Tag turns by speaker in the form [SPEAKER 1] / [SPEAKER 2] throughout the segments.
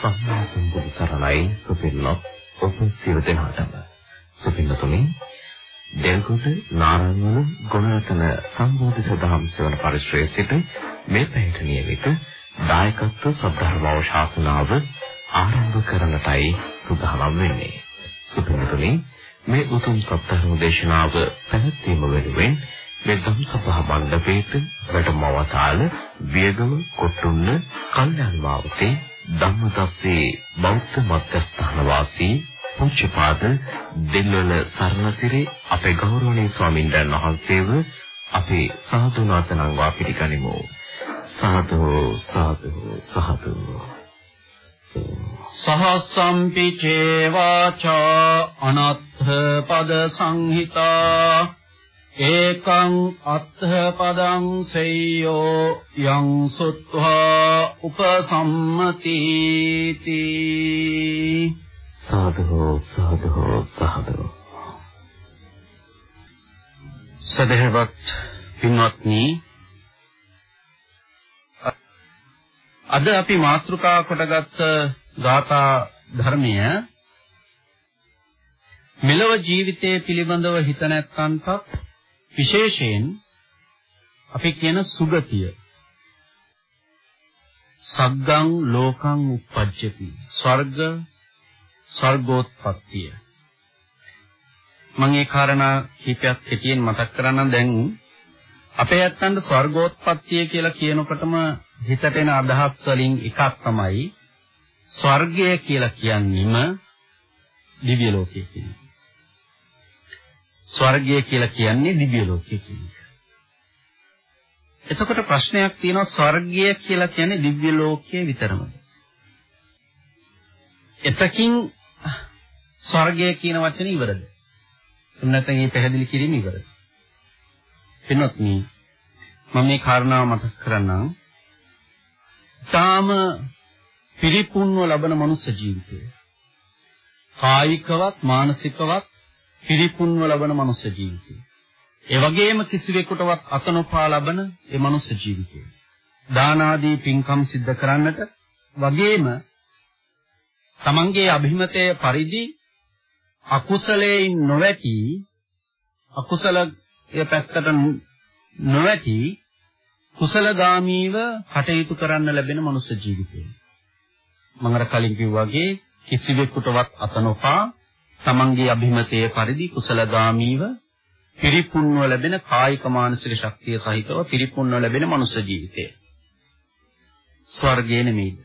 [SPEAKER 1] සම්මා සම්බුදු සරණයි. සුපින්නොත් ඔබ සියලු දෙනාටම. සුපින්නතුනි දෙල්ගොඩ නාරංගල ගුණරතන සම්බෝධි සදහම් සෙවන පරිශ්‍රයේ සිට මේ පැයට නියමිත දායකත්ව සද්ධර්මව ශාසනාව ආරම්භ කරන්නටයි සූදානම් වෙන්නේ. සුපින්නතුනි මේ උතුම් සත්‍යධර්ම දේශනාව පැවැත්වීම වෙනුවෙන් මේ ධම්සභා මණ්ඩපයේට වැඩමවතාල වියගම කොට්ටුන්න කල්යාණ මාවතේ ධම්මදස්සේ බෞද්ධ මධ්‍යස්ථාන වාසී පූජ්‍යපාද දෙල්වල සරණසිරි අපේ ගෞරවනීය ස්වාමින්දයන් වහන්සේව අපේ සාදුනාතනංවා පිළිගනිමු. සාදු සාදු සාදු.
[SPEAKER 2] සහස්සම්පි චේවාචා අනත්ථ පද සංහිතා ඒකං අත්ථ පදං සෙය්‍යෝ යං සුත්වා උපසම්මතිති.
[SPEAKER 1] සාදු සාදු සාදු
[SPEAKER 2] සදහවත් පින්වත්නි අද අපි මාතෘකා කොටගත් ගාථා ධර්මය මෙලව ජීවිතයේ පිළිබඳව හිත නැත්නම්පත් විශේෂයෙන් අපි කියන සුගතිය. සග්ගං ලෝකං උප්පජ්ජති ස්වර්ග ස්වර්ගෝත්පත්තිය. මම ඒ කාරණා කීපයක් කෙටියෙන් මතක් කරන්නම්. දැන් අපේ ඇත්තන්ට ස්වර්ගෝත්පත්තිය කියලා කියනකොටම හිතට එන අදහස් වලින් එකක් තමයි ස්වර්ගය කියලා කියන්නේම දිව්‍ය ලෝකය කියන එක. ස්වර්ගය කියලා කියන්නේ දිව්‍ය ලෝකය කියන එක. එතකොට ප්‍රශ්නයක් තියෙනවා ස්වර්ගය කියලා කියන්නේ දිව්‍ය ලෝකයේ විතරමද? එතකින් ස්වර්ගය කියන වචනේ ඉවරද? නැත්නම් මේ පැහැදිලි කිරීම ඉවරද? එනොත් මේ මම මේ කාරණාව මතක් කරන්නම්. තාම පිරිපුන්ව ලබන මනුෂ්‍ය ජීවිතය. කායිකවත් මානසිකවත් පිරිපුන්ව ලබන මනුෂ්‍ය ජීවිතය. ඒ වගේම කිසිවෙකුටවත් අත නොපා ලබන ඒ මනුෂ්‍ය ජීවිතය. දාන ආදී පින්කම් සිද්ධ කරන්නට වගේම තමන්ගේ අභිමතය පරිදි අකුසලයෙන් නොවැටි අකුසලයේ පැත්තට නොවැටි කුසලගාමීව කටයුතු කරන්න ලැබෙන මනුෂ්‍ය ජීවිතය. මම අර කලින් කිව්වාගේ කිසිවෙකුටවත් අත නොපා තමන්ගේ අභිමතයේ පරිදි කුසලගාමීව පිරිපුන්ව ලැබෙන කායික මානසික ශක්තිය සහිතව පිරිපුන්ව ලැබෙන මනුෂ්‍ය ජීවිතය. ස්වර්ගය නෙමෙයිද?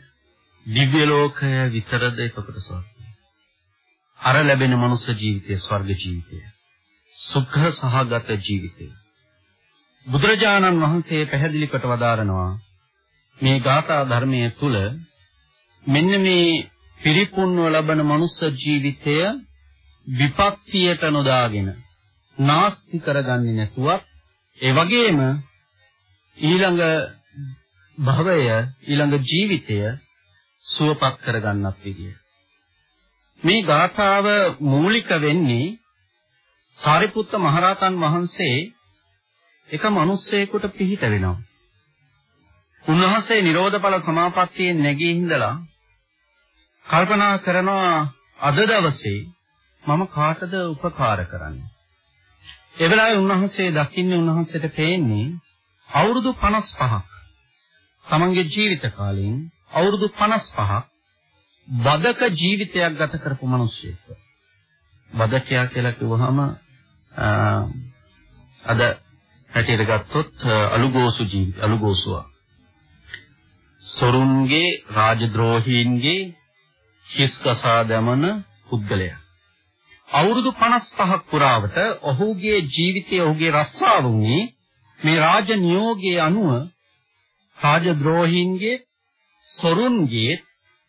[SPEAKER 2] දිව්‍ය ලෝකය විතරද එතකොට ස්වර්ගය? අර ලැබෙන මනුෂ්‍ය ජීවිතය ස්වර්ග ජීවිතය. සුඛ සහගත ජීවිතය. බුදුරජාණන් වහන්සේ පැහැදිලි කොට වදාරනවා මේ ගාථා ධර්මයේ තුල මෙන්න මේ පිරිපුන්ව ලබන මනුෂ්‍ය ජීවිතය විපත්තියට නොදාගෙන නාස්ති කරගන්නේ නැතුව ඒ වගේම ඊළඟ භවය ඊළඟ ජීවිතය සුවපත් කරගන්නත් විදිය. මේ ගාථාව මූලික වෙන්නේ සාරිපුත්ත මහරහතන් වහන්සේ එක මිනිස්සෙකුට පිහිට වෙනවා. උන්වහන්සේ නිරෝධ ඵල සමාපත්තියෙන් නැගී හිඳලා කල්පනා කරනවා අද දවසේ මම කාටද උපකාර කරන්නේ? ඒ වෙලාවේ උන්වහන්සේ දකින්නේ උන්වහන්සේට පේන්නේ අවුරුදු 55ක් තමන්ගේ ජීවිත කාලයෙන් අවුරුදු 55ක් බදක ජීවිතයක් ගත කරපු මිනිස්සෙක්. බදකයා කියලා කිව්වහම අද හැටියට ගත්තොත් අලුගෝසු ජීවිත අලුගෝසුවා. සොරුන්ගේ රාජද්‍රෝහීන්ගේ හිස්කසා දමන පුද්ගලයා. අවුරුදු 55ක් පුරාවට ඔහුගේ ජීවිතයේ ඔහුගේ රස්සාව වුණේ මේ රාජ නියෝගයේ අනුව රාජද්‍රෝහීන්ගේ සොරුන්ගේ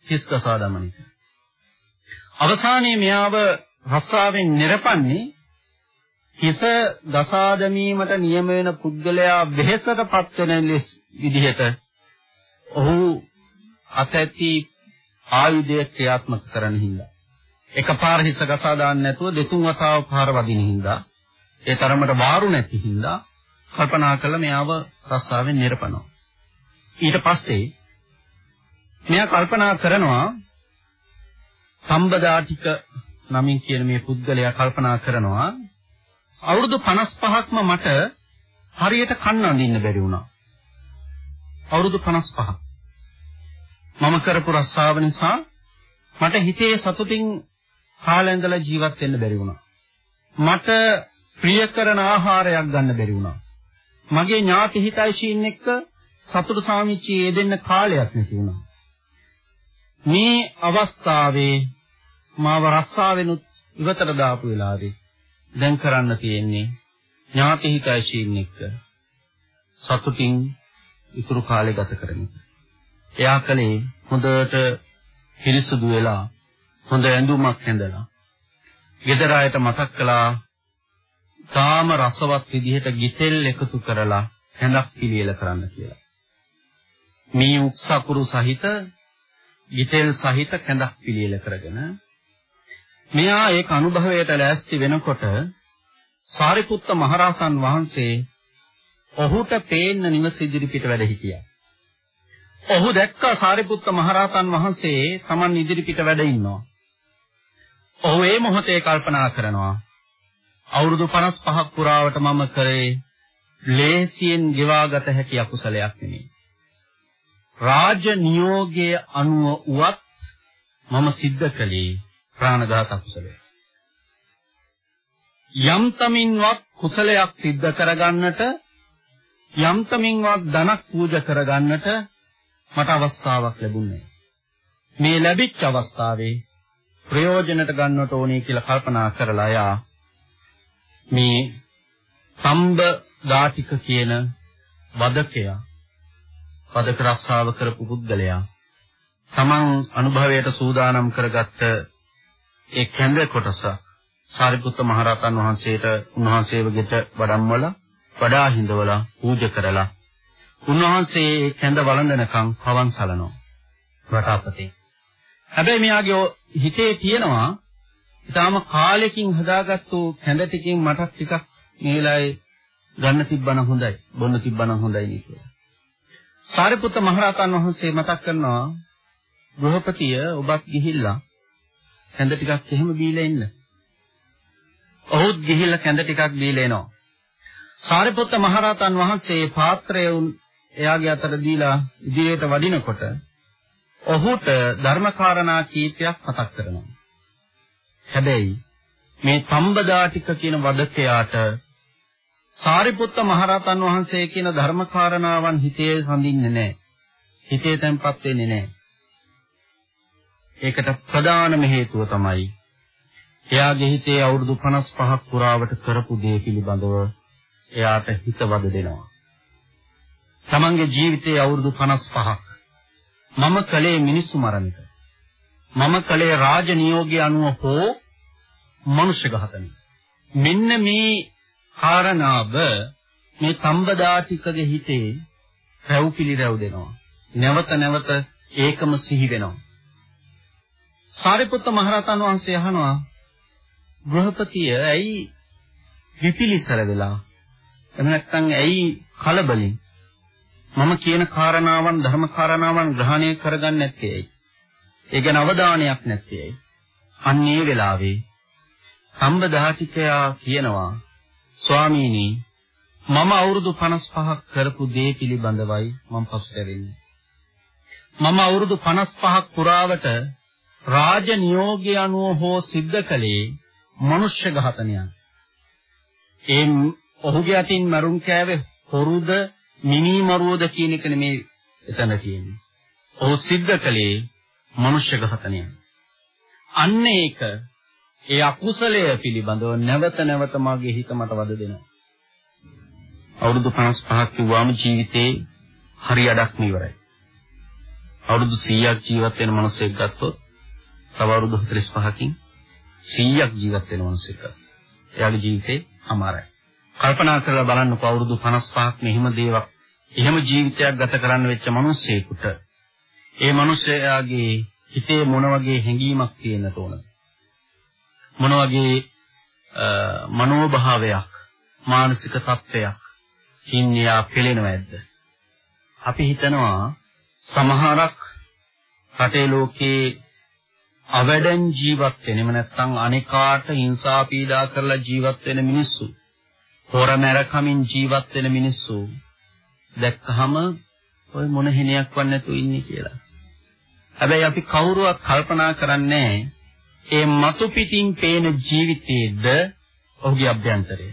[SPEAKER 2] හිස්කසා දමන එක. අවසානයේ මෙයාව රස්සාවෙන් නිරපන්නේ හිස දසා දැමීමට නියම වෙන පුද්ගලයා වෙහෙසටපත් වෙන විදිහට ඔහු අතැති ආයුධය ක්‍රියාත්මක කරන හින්දා එකපාර හිස ගසා දාන්න නැතුව දෙතුන් වතාව පාර වදින හින්දා ඒ තරමට වාරු නැති හින්දා කල්පනා කළා මෙයාව රස්සාවෙන් නිරපනවා ඊට පස්සේ මෙයා කල්පනා කරනවා සම්බදාටික නමින් කියන මේ පුද්ගලයා කල්පනා කරනවා අවුරුදු 55ක්ම මට හරියට කන්න අඳින්න බැරි වුණා. අවුරුදු 55. මම කරපු රස්සාව නිසා මට හිතේ සතුටින් කාලෙන්දලා ජීවත් වෙන්න බැරි වුණා. මට ප්‍රිය කරන ආහාරයක් ගන්න බැරි වුණා. මගේ ඥාති හිතයිශීන් එක්ක සතුට සාමිච්චියේ යෙදෙන්න කාලයක් නැති වුණා. මේ අවස්ථාවේ මාව රස්සාවෙනුත් ඉවතට දාපු වෙලාවේ දැන් කරන්න තියෙන්නේ ඥාති හිතයිශීන් එක්ක සතුටින් ඉතුරු කාලය ගත කරන එක. එයා කලේ හොඳට පිරිසුදු වෙලා හොඳ ඇඳුමක් ඇඳලා ගෙදර අයට මතක් කළා තාම රසවත් විදිහට ගිතෙල් එකතු කරලා හැඳක් පිළියෙල කරන්න කියලා. මේ උක්සකුරු සහිත ගිතෙල් සහිත කැඳක් පිළියෙල කරගෙන මෙයා ඒක අනුභවයට ලෑස්ති වෙනකොට සාරිපුත්ත මහරහතන් වහන්සේ ඔහුට පේන්න නිවස ඉදිරිපිට වැඩ හිටියා. ඔහු දැක්කා සාරිපුත්ත මහරහතන් වහන්සේ Taman ඉදිරිපිට වැඩ ඉන්නවා. ඔහු ඒ මොහොතේ කල්පනා කරනවා අවුරුදු 55ක් පුරාවට මම කරේ ලේසියෙන් ගෙවාගත හැකි අකුසලයක් නෙමෙයි. රාජ නියෝගයේ අනුව උවත් මම සිද්ධ කළේ ප්‍රාණඝාත අකුසලය. යම් තමින්වත් කුසලයක් සිද්ධ කරගන්නට යම් තමින්වත් ධනක් පූජා කරගන්නට මට අවස්ථාවක් ලැබුණේ මේ ලැබිච්ච අවස්ථාවේ ප්‍රයෝජනට ගන්නට ඕනේ කියලා කල්පනා කරලා යා. මේ සම්බ දාටික කියන වදකයා පදක රක්ෂාව කරපු පුද්ගලයා තමන් අනුභවයට සූදානම් කරගත්ත ඒ කැඳ කොටස සාරිපුත්ත මහරහතන් වහන්සේට උන්වහන්සේව ගෙට වඩම්වල වඩා හිඳවලා පූජා කරලා උන්වහන්සේ ඒ කැඳ වළඳනකම් පවන් සලනවා රටාපතේ. හැබැයි මෙයාගේ හිතේ තියෙනවා ඊටාම කාලෙකින් හදාගත්තු කැඳ ටිකෙන් මටත් ටිකක් මේ වෙලාවේ ගන්න තිබ්බනම් හොඳයි බොන්න තිබ්බනම් හොඳයි නේ කියලා සාරිපුත්ත මහරහතන් වහන්සේ මතක් කරනවා ගෘහපතිය ඔබත් ගිහිල්ලා කැඳ ටිකක් එහෙම බීලා ඉන්න. ඔහුත් ගිහිල්ලා කැඳ ටිකක් බීලා එනවා. සාරිපුත්ත මහරහතන් වහන්සේ පාත්‍රය එයාගේ අතට දීලා ඉදිරියට වඩිනකොට ඔහුට ධර්මකාරණා කීපයක් මතක් කරනවා. හැබැයි මේ සම්බදාටික කියන වදකයාට සාරිපුත්ත මහරහතන් වහන්සේ කියන ධර්මකාරණාවන් හිතේ හඳින්නේ නැහැ. හිතේ තැම්පත් වෙන්නේ නැහැ. ඒකට ප්‍රධානම හේතුව තමයි එයාගේ හිතේ අවුරුදු 55ක් පුරාවට කරපු දේ පිළිබඳව එයාට හිතවද දෙනවා. තමන්ගේ ජීවිතයේ අවුරුදු 55ක් මම කලේ මිනිස්සු මරණක. මම කලේ රාජ නියෝගය අනුව හෝ මනුෂ්‍ය ඝාතනය. මෙන්න මේ කාරණාව මේ සම්බදාතිකගේ හිතේ රැව් පිළිරැව් දෙනවා. නැවත නැවත ඒකම සිහි වෙනවා. සාරිපුත්ත මහරහතන් වහන්සේ අහනවා ගෘහපතිය ඇයි විපිලිසර වෙලා එහෙම නැත්නම් ඇයි කලබලින් මම කියන කාරණාවන් ධර්ම කාරණාවන් ග්‍රහණය කරගන්නේ නැත්තේ ඇයි ඒ ගැන අවධානයක් නැත්තේ ඇයි අන්නේ වෙලාවේ සම්බදාතිකයා කියනවා ස්වාමීනි මම අවුරුදු 55ක් කරපු දේ පිළිබඳවයි මම පසුතැවෙන්නේ. මම අවුරුදු 55ක් පුරාවට රාජ නියෝගය අනුව හෝ සිද්ධ කළේ මනුෂ්‍ය ඝාතනයක්. ඒ ඔහුගේ අතින් මරුන් කෑවේ හොරුද මිනි මරුවද කියන එක නෙමේ එතන තියෙන්නේ. ඔහු සිද්ධ කළේ මනුෂ්‍ය ඝාතනයක්. අන්න ඒක ඒ අකුසලය පිළිබඳව නැවත නැවත මාගේ හිත මට වද දෙනවා. අවුරුදු 55ක් කිව්වම ජීවිතේ හරි අඩක්ම ඉවරයි. අවුරුදු 100ක් ජීවත් වෙන මිනිසෙක් ගත්තොත් තව අවුරුදු 45කින් 100ක් ජීවත් වෙන මිනිසෙක් එයාගේ ජීවිතේ අමාරයි. කල්පනා කරලා බලන්නකො අවුරුදු 55ක් මෙහිම දේවක් එහෙම ජීවිතයක් ගත කරන්න වෙච්ච මිනිස්සෙකුට ඒ මිනිසයාගේ හිතේ මොන වගේ හැඟීමක් තියෙන්නට ඕනද? මොන වගේ මනෝභාවයක් මානසික තත්ත්වයක් හින්නියා පෙළෙනවද අපි හිතනවා සමහරක් රටේ ලෝකේ අවඩෙන් ජීවත් වෙන එහෙම නැත්නම් අනිකාට හිංසා පීඩා කරලා ජීවත් වෙන මිනිස්සු හොරමැරකමින් ජීවත් වෙන මිනිස්සු දැක්කහම ඔය මොන හිණයක් වන් නැතු ඉන්නේ කියලා. හැබැයි අපි කවුරුවත් කල්පනා කරන්නේ ඒ මතු පිටින් පේන ජීවිතයේද ඔහුගේ අභ්‍යන්තරය.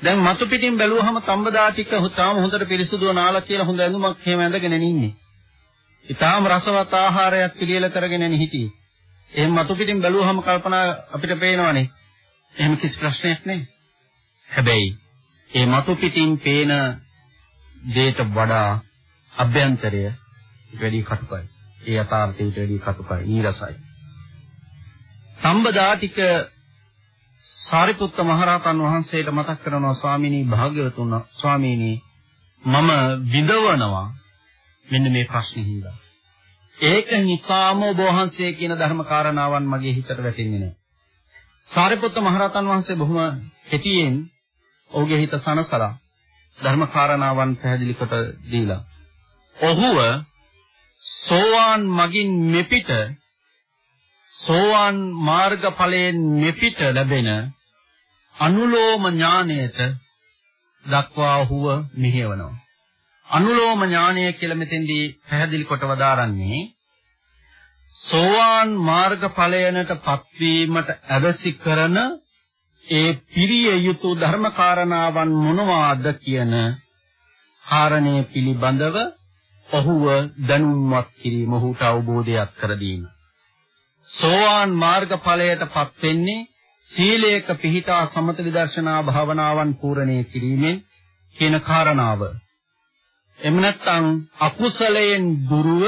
[SPEAKER 2] දැන් මතු පිටින් බැලුවහම තඹදා ටික තාම හොඳට පිරිසුදුව නාලා කියලා හොඳ ඇඳුමක් එහෙම ඇඳගෙන ඉන්නේ. ඊටාම රසවත් ආහාරයක් පිළියෙල කරගෙන ඉන්නේ හිටියේ. එහෙම මතු පිටින් බැලුවහම කල්පනා අපිට පේනවනේ. එහෙම කිසි ප්‍රශ්නයක් නැහැ. හැබැයි ඒ මතු පිටින් පේන දේට වඩා අභ්‍යන්තරය වැඩි කටුකයි. ඒ යථාර්ථයට වැඩි කටුකයි, නීරසයි. සම්බදාටික සාරිපුත්ත මහරහතන් වහන්සේට මතක් කරනවා ස්වාමීනි භාග්‍යවතුන් ස්වාමීනි මම විඳවනවා මෙන්න මේ ප්‍රශ්නේ හින්දා. ඒක නිසාම ඔබ වහන්සේ කියන ධර්ම කාරණාවන් මගේ හිතට වැටෙන්නේ නැහැ. සාරිපුත්ත මහරහතන් වහන්සේ බොහොම කෙටියෙන් ඔහුගේ හිත සනසලා ධර්ම කාරණාවන් පැහැදිලි කොට දීලා ඔහුව සෝවාන් මගින් මෙපිට සෝවාන් මාර්ගඵලයෙන් මෙපිට ලැබෙන අනුලෝම ඥාණයට දක්වා ඔහුව මෙහෙවනවා. අනුලෝම ඥානය කියලා මෙතෙන්දී පැහැදිලි කොට වදාරන්නේ සෝවාන් මාර්ගඵලයනට පත්වීමට අවශ්‍ය කරන ඒ පිරිය යුතු ධර්මකාරණාවන් මොනවාද කියන කාරණය පිළිබඳව ඔහුව දැනුම්වත් කිරීම ඔහුට අවබෝධයක් කර දීම. සෝවාන් මාර්ගඵලයටපත් වෙන්නේ සීලයක පිහිටා සමත විදර්ශනා භාවනාවන් පූර්ණේ කිරීමෙන් කියන කාරණාව. එම් නැත්නම් අකුසලයෙන් දුරව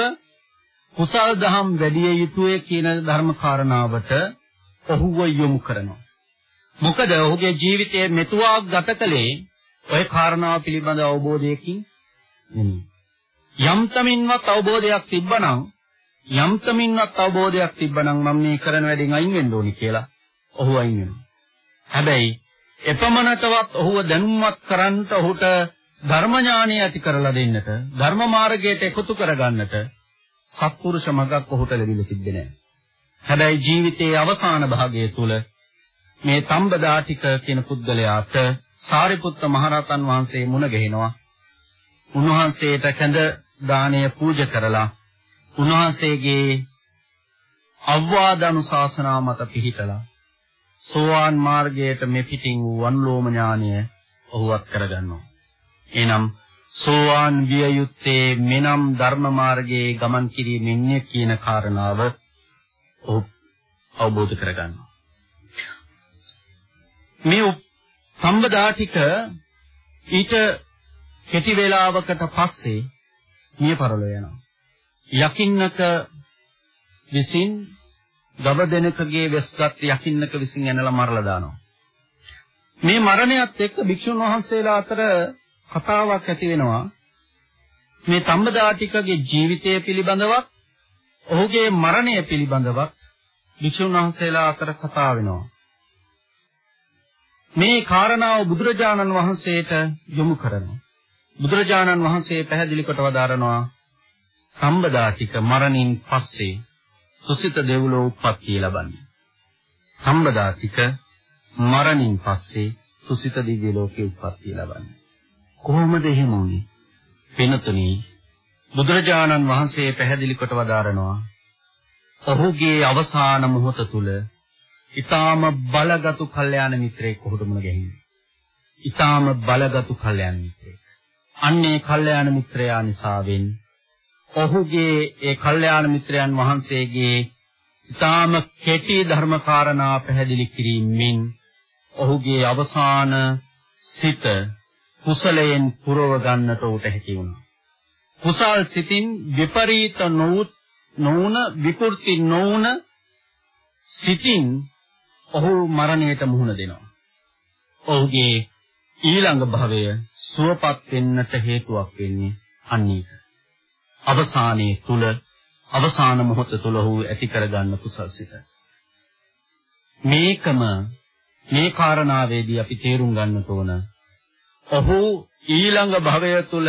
[SPEAKER 2] කුසල් දහම් වැඩි යුතුය කියන ධර්ම කාරණාවට ඔහුව යොමු කරනවා. මොකද ඔහුගේ ජීවිතයේ මෙතුවක් ගත කළේ ওই කාරණාව පිළිබඳ අවබෝධයකින් නෙමෙයි. යම්තමින්වත් අවබෝධයක් තිබ්බනම් යම්තමින්වත් අවබෝධයක් තිබ්බනම් මම මේ කරන වැඩෙන් අයින් වෙන්න ඕනි කියලා ඔහු අයින් වෙනවා. හැබැයි එපමණටවත් ඔහුව දැනුම්වත් කරන්නට ඔහුට ධර්ම ඥානය ඇති කරලා දෙන්නට ධර්ම මාර්ගයට එකතු කරගන්නට සත්පුරුෂ මගක් ඔහුට ලැබිලා තිබෙන්නේ නැහැ. හැබැයි ජීවිතයේ අවසාන භාගය තුල මේ තම්බදාටික කියන පුද්ගලයාට සාරිපුත්ත මහරහතන් වහන්සේ මුණ ගැහෙනවා. උන්වහන්සේට කඳ දාණය පූජා කරලා උන්වහන්සේගේ අවවාද අනුශාසනා මත පිහිටලා සෝවාන් මාර්ගයට මෙපිටින් වූ වන්ලෝම ඥානය ඔහුවත් කරගන්නවා. එනම් සෝවාන් විය යුත්තේ මෙනම් ධර්ම මාර්ගයේ ගමන් කිරීමෙන්නේ කියන කාරණාව ඔහු අවබෝධ කරගන්නවා. මේ සම්බදාටික ඊට කෙටි වේලාවකට පස්සේ මිය පරලෝ යනවා. යකින්නක විසින් ගව දෙනකගේ වෙස්ගත් යකින්නක විසින් ඇනලා මරලා දානවා. මේ මරණයත් එක්ක භික්ෂුන් වහන්සේලා අතර කතාවක් ඇති වෙනවා. මේ තම්බදාටිකගේ ජීවිතය පිළිබඳවත් ඔහුගේ මරණය පිළිබඳවත් භික්ෂුන් වහන්සේලා අතර කතා වෙනවා. මේ කාරණාව බුදුරජාණන් වහන්සේට යොමු කරනවා. බුදුරජාණන් වහන්සේ පැහැදිලි කොට වදාරනවා සම්බදාතික මරණින් පස්සේ සුසිත දෙව්ලෝ උප්පත්තිය ලබන්නේ. සම්බදාතික මරණින් පස්සේ සුසිත දිව්‍ය ලෝකේ උප්පත්තිය ලබන්නේ. කොහොමද එහෙම වුනේ? වෙනතුනි බුදුරජාණන් වහන්සේ පැහැදිලි කොට වදාරනවා ඔහුගේ අවසාන මොහොත තුල ඊටාම බලගත් කල්යාණ මිත්‍රයෙක් කොහොමද මුණ ගැහින්නේ? ඊටාම බලගත් කල්යාණ මිත්‍රයෙක්. අන්නේ කල්යාණ මිත්‍රයා නිසාවෙන් ඔහුගේ ඒ කල්යාණ මිත්‍රයන් වහන්සේගේ ඊටාම කෙටි ධර්මකාරණා පැහැදිලි කිරීමෙන් ඔහුගේ අවසාන සිත කුසලයෙන් පුරව ගන්නට උට හැකි වුණා. කුසල් සිතින් විපරීත නොවුත් නොවුන විකෘති නොවුන සිතින් ඔහු මරණයට මුහුණ දෙනවා. ඔහුගේ ඊළඟ භවය සුවපත් වෙන්නට හේතුවක් වෙන්නේ අන්නේක. අවසානයේ තුල අවසාන මොහොත තුල ඔහු ඇති කරගන්න කුසල්සිත. මේකම මේ කාරණාවේදී අපි තේරුම් ගන්නට ඕන. ඔහු ඊළඟ භවය තුල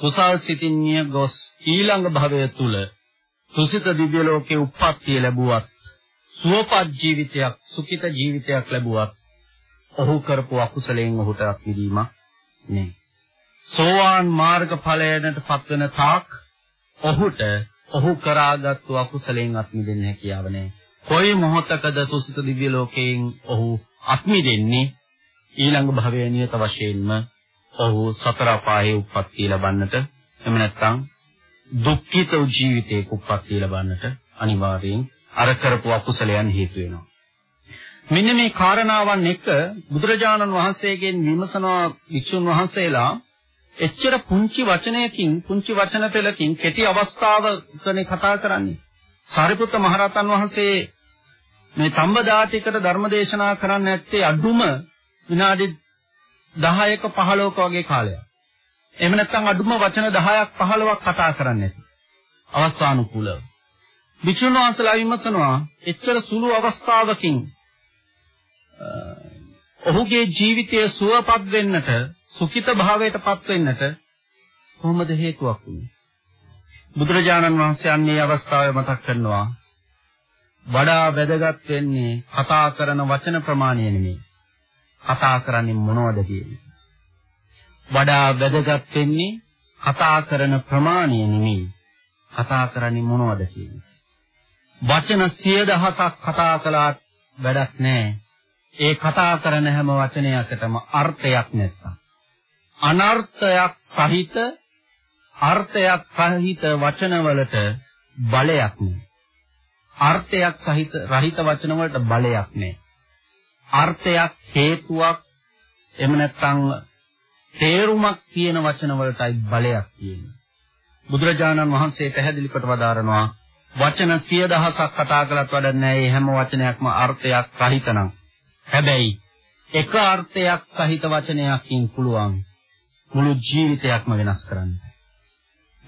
[SPEAKER 2] කුසල් සිතින්ිය ගොස් ඊළඟ භවය තුල තුසිත දිව්‍ය ලෝකේ උප්පත්තිය ලැබුවත් සුවපත් ජීවිතයක් සුඛිත ජීවිතයක් ලැබුවත් ඔහු කරපු අකුසලයෙන් ඔහුට අත්විඳීමක් නෑ. සෝවාන් මාර්ග ඵලයට පත්වන තාක් ඔහුට ඔහු කරාගත්තු අකුසලයෙන් අත්මිදෙන්න හැකියාව නෑ. කොයි මොහොතකද තුසිත දිව්‍ය ලෝකයෙන් ඔහු අත්මිදෙන්නේ ඊළඟ භවයේ නියත වශයෙන්ම ඔහු සතර අපායේ උප්පත්ති ලබන්නට එහෙම නැත්නම් දුක්ඛිත ජීවිතයක උප්පත්ති ලබන්නට අනිවාර්යෙන් අර කරපු අකුසලයන් හේතු වෙනවා. මෙන්න මේ කාරණාවන් එක බුදුරජාණන් වහන්සේගෙන් විමසනවා වික්ෂුන් වහන්සේලා එච්චර පුංචි වචනයකින් පුංචි වචන පෙළකින් කෙටි අවස්ථාවකනේ කතා කරන්නේ. සාරිපුත්ත මහරහතන් වහන්සේ මේ තම්බදාතිකට ධර්මදේශනා කරන්න ඇත්තේ අඩුම විනාඩි 10ක 15ක වගේ කාලයක්. එහෙම නැත්නම් අඩුම වචන 10ක් 15ක් කතා කරන්නේ නැති. අවස්ථානුකූලව. වික්ෂුන් වහන්සේලා විමසනවා එච්චර සුළු අවස්ථාවකින් ඔහුගේ ජීවිතය සුවපත් වෙන්නට සුඛිත භාවයටපත් වෙන්නට කොහොමද හේතුවක් වුනේ? බුදුරජාණන් වහන්සේ අන්නේ අවස්ථාවේ මතක් කරනවා වඩා වැදගත් වෙන්නේ කතා කරන වචන ප්‍රමාණය නෙමෙයි. කතා කරන්නේ මොනවද කියන්නේ. වඩා වැදගත් වෙන්නේ කතා කරන ප්‍රමාණය නෙමෙයි. කතා කරන්නේ මොනවද කියන්නේ. වචන 10000ක් කතා කළාට වැඩක් නැහැ. ඒ කතා කරන හැම වචනයකටම අර්ථයක් නැත්තම්. අනර්ථයක් සහිත අර්ථයක් සහිත වචනවලට බලයක් නෑ. අර්ථයක් සහිත රහිත වචනවලට බලයක් නෑ. අර්ථයක් හේතුවක් එහෙම නැත්නම් තේරුමක් තියෙන වචනවලටයි බලයක් තියෙන්නේ. බුදුරජාණන් වහන්සේ පැහැදිලි කොට වදාරනවා වචන 10000ක් කතා කළත් වැඩක් නැහැ. මේ හැම වචනයක්ම අර්ථයක් රහිතනම්. හැබැයි එක අර්ථයක් සහිත වචනයකින් පුළුවන් මුළු ජීවිතයක්ම වෙනස් කරන්න.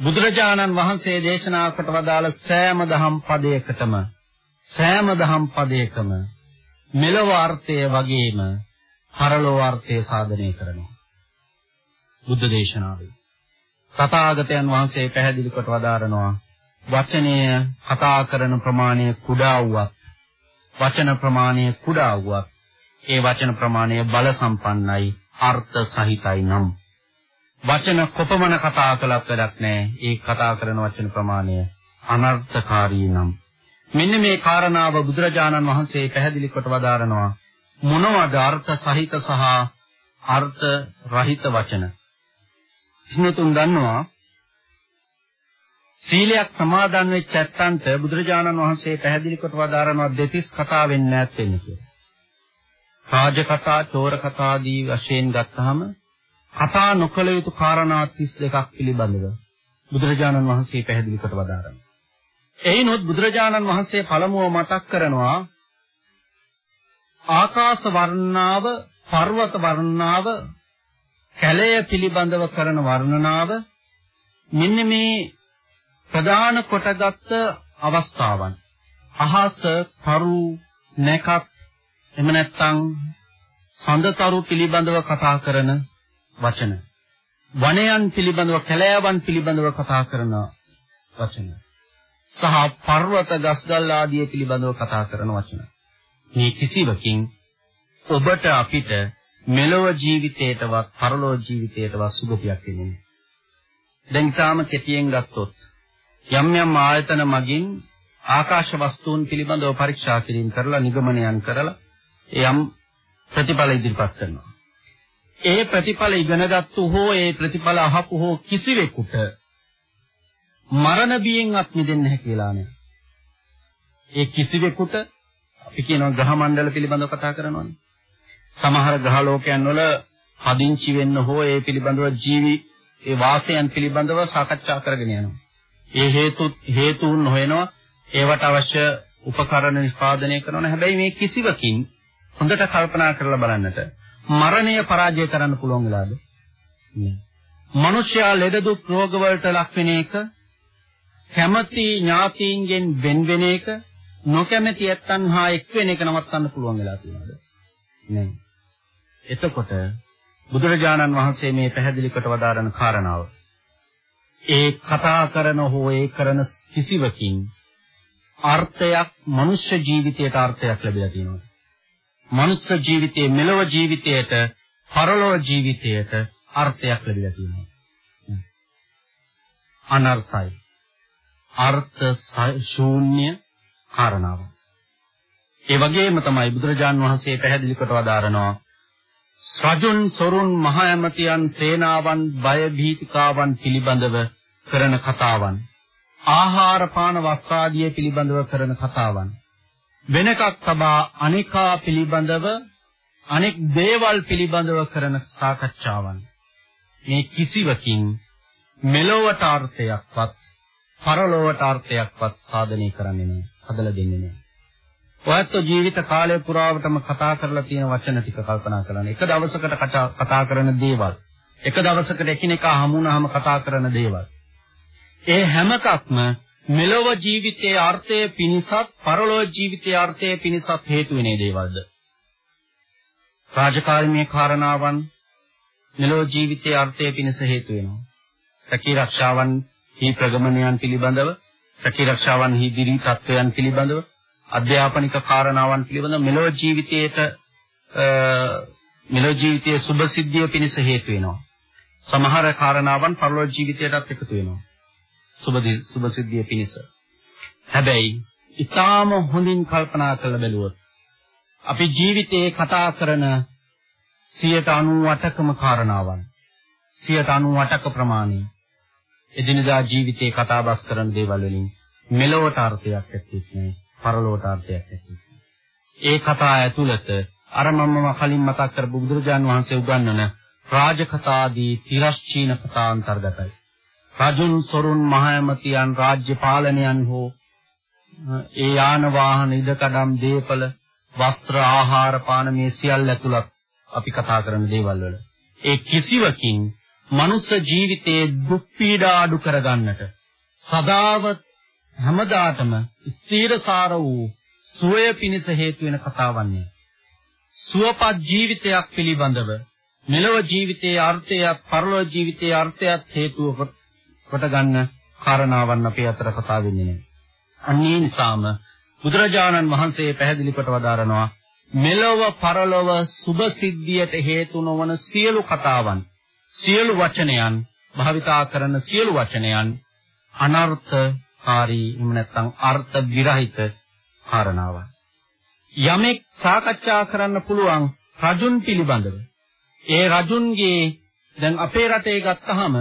[SPEAKER 2] බුදුරජාණන් වහන්සේ දේශනා කොට වදාළ සෑම දහම් පදයකටම සෑම දහම් පදයකම මෙලව අර්ථය වගේම පරලෝව අර්ථය සාධනය කරනවා. බුද්ධ දේශනාවේ තථාගතයන් වහන්සේ පැහැදිලි කොට වදාරනවා වචනය කතා කරන ප්‍රමාණය කුඩා වුවත් වචන ප්‍රමාණය කුඩා වුවත් ඒ වචන ප්‍රමාණය බල සම්පන්නයි අර්ථ සහිතයි නම් වචන කොපමණ කතා කළත් වැඩක් නැහැ. ඒ කතා කරන වචන ප්‍රමාණය අනර්ථකාරී නම්. මෙන්න මේ කාරණාව බුදුරජාණන් වහන්සේ පැහැදිලි කොට වදාරනවා. මොනවද අර්ථ සහිත සහ අර්ථ රහිත වචන? හිමතුන් දන්නවා සීලයක් සමාදන් වෙච්ච ඇත්තන්ට බුදුරජාණන් වහන්සේ පැහැදිලි කොට වදාරනවා දෙතිස් කතා වෙන්නේ නැත්නම් කියලා. රාජ කතා, චෝර කතා ආදී වශයෙන් ගත්තාම කතා නොකළ යුතු කාරණා 32ක් පිළිබඳව බුදුරජාණන් වහන්සේ පැහැදිලි කොට වදාරනවා. එයිනොත් බුදුරජාණන් වහන්සේ පළමුව මතක් කරනවා ආකාශ වර්ණාව, පර්වත වර්ණාව, කැලය පිළිබඳව කරන වර්ණනාව මෙන්න මේ ප්‍රධාන කොටගත් අවස්ථාවන්. අහස, තරු, නැකත්, එහෙම නැත්නම් සඳතරු පිළිබඳව කතා කරන වචන. වනයන් පිළිබඳව කැලෑවන් පිළිබඳව කතා කරන වචන. සහ පර්වත ගස්ගල් ආදී පිළිබඳව කතා කරන වචන. මේ කිසිවකින් ඔබට අපිට මෙලොව ජීවිතේටවත් පරලොව ජීවිතේටවත් සුභයක් වෙන්නේ නැහැ. දැන් ඊටාම කෙටියෙන් ගත්තොත් යම් යම් ආයතන මගින් ආකාශ වස්තුන් පිළිබඳව පරීක්ෂා කිරීම කරලා නිගමනයන් කරලා යම් ප්‍රතිඵල ඉදිරිපත් කරනවා. ඒ ප්‍රතිඵල ඉගෙනගත්තු හෝ ඒ ප්‍රතිඵල අහපු හෝ කිසිවෙකුට මරණ බියෙන් අත් මිදෙන්න හැකියලා නැහැ. ඒ කිසිවෙකුට අපි කියනවා ග්‍රහ මණ්ඩල පිළිබඳව කතා කරනවානේ. සමහර ග්‍රහ ලෝකයන් වල පදිංචි වෙන්න හෝ ඒ පිළිබඳව ජීවි ඒ වාසයන් පිළිබඳව සාකච්ඡා කරගෙන යනවා. ඒ හේතු හේතුන් හොයනවා ඒවට අවශ්‍ය උපකරණ නිෂ්පාදනය කරනවා. හැබැයි මේ කිසිවකින් හොඳට කල්පනා කරලා බලන්නට මරණය පරාජය කරන්න පුළුවන් වෙලාද? නෑ. මිනිස්යා ලෙඩ දුක් රෝග වලට ලක් වෙන එක කැමැති ඥාතීන්ගෙන් වෙන් වෙන එක නොකැමැති ඇත්තන් හා එක් වෙන එක නවත්තන්න පුළුවන් වෙලා තියෙනවද? නෑ. එතකොට බුදුරජාණන් වහන්සේ මේ පැහැදිලි කොට වදාරන කාරණාව ඒ කතා කරන හෝ ඒ කරන කිසිවකින් අර්ථයක් මනුෂ්‍ය ජීවිතයට අර්ථයක් ලැබිලා තියෙනවා. මනුෂ්‍ය ජීවිතයේ මෙලොව ජීවිතයට පරලොව ජීවිතයට අර්ථයක් ලැබිලා තියෙනවා. අනර්ථයි. අර්ථ ශූන්‍ය කාරණාව. ඒ වගේම තමයි බුදුරජාන් වහන්සේ පැහැදිලි කොට වදාරනවා රජුන් සොරුන් මහ ඇමතියන් සේනාවන් බය භීතිකාවන් පිළිබඳව කරන කතාවන් ආහාර පාන වස්ත්‍රාදිය පිළිබඳව කරන කතාවන් වෙනකක් තබා අනිකා පිළිබඳව අනෙක් දේවල් පිළිබඳව කරන සාකච්ඡාවන් මේ කිසිවකින් මෙලොවට අර්ථයක්වත් පරලොවට අර්ථයක්වත් සාධනය කරන්නේ නැහැ. හදලා දෙන්නේ නැහැ. ඔයත් ජීවිත කාලය පුරාවටම කතා කරලා තියෙන වචන ටික කල්පනා කරන්න. එක දවසකට කතා කරන දේවල්, එක දවසකට එකිනෙකා හමුනහම කතා කරන දේවල්. ඒ හැම එකක්ම මෙලොව ජීවිතයේ අර්ථය පිණිසත්, පරලොව ජීවිතයේ අර්ථය පිණිසත් හේතු වෙන දේවල්ද? රාජකාරීමේ කාරණාවන් මෙලොව ජීවිතයේ අර්ථය පිණිස හේතු වෙනවා. රැකී රක්ෂාවන් හි ප්‍රගමනයන් පිළිබඳව, රැකී රක්ෂාවන් හි දිරි තත්වයන් පිළිබඳව, අධ්‍යාපනික කාරණාවන් පිළිබඳව මෙලොව ජීවිතයේට මෙලොව ජීවිතයේ සුභ සිද්ධිය පිණිස හේතු වෙනවා. සමහර කාරණාවන් පරලොව ජීවිතයටත් එකතු වෙනවා. සුභ සුභ සිද්ධිය පිණිස. හැබැයි ඊටාම හොඳින් කල්පනා කරලා බැලුවොත් අපි ජීවිතයේ කතා කරන 98කම කාරණාවන් 98ක ප්‍රමාණය එදිනදා ජීවිතේ කතාබස් කරන දේවල් වලින් මෙලොවට අර්ථයක් ඇත්තේ නැහැ පරලොවට අර්ථයක් ඇත්තේ ඒ කතා ඇතුළත අර මම කලින් මතක් කරපු බුදුරජාන් වහන්සේ උගන්වන රාජකථාදී තිරස්චීන කතා අන්තර්ගතයි. රජුන් සොරුන් මහඇමතියන් රාජ්‍ය පාලනයන් හෝ ඒ යාන වාහන ඉදකඩම් දීපල වස්ත්‍ර ආහාර පාන මේ සියල්ල ඇතුළත් අපි කතා කරන දේවල් වල. ඒ කිසිවකින් මනුස්ස ජීවිතයේ දුක් පීඩා අඩු කරගන්නට සදාවත් හැමදාටම ස්ථීරසාර වූ සුවය පිණිස හේතු වෙන කතාවන්නේ සුවපත් ජීවිතයක් පිළිබඳව මෙලොව ජීවිතයේ අර්ථයත් පරලොව ජීවිතයේ අර්ථයත් හේතුව කොට ගන්න කාරණාවන් අපේ අතර කතා වෙන්නේ නැහැ. අන්නේ නිසාම බුදුරජාණන් වහන්සේ පැහැදිලි කොට වදාරනවා මෙලොව පරලොව සුභ සිද්ධියට හේතු නොවන සියලු කතාවන් සියලු වචනයන් භාවිතා කරන සියලු වචනයන් අනර්ථකාරී එහෙම නැත්නම් අර්ථ විරහිත කාරණාවක්. යමෙක් සාකච්ඡා කරන්න පුළුවන් රජුන් පිළිබඳව ඒ රජුන්ගේ දැන් අපේ රටේ ගත්තහම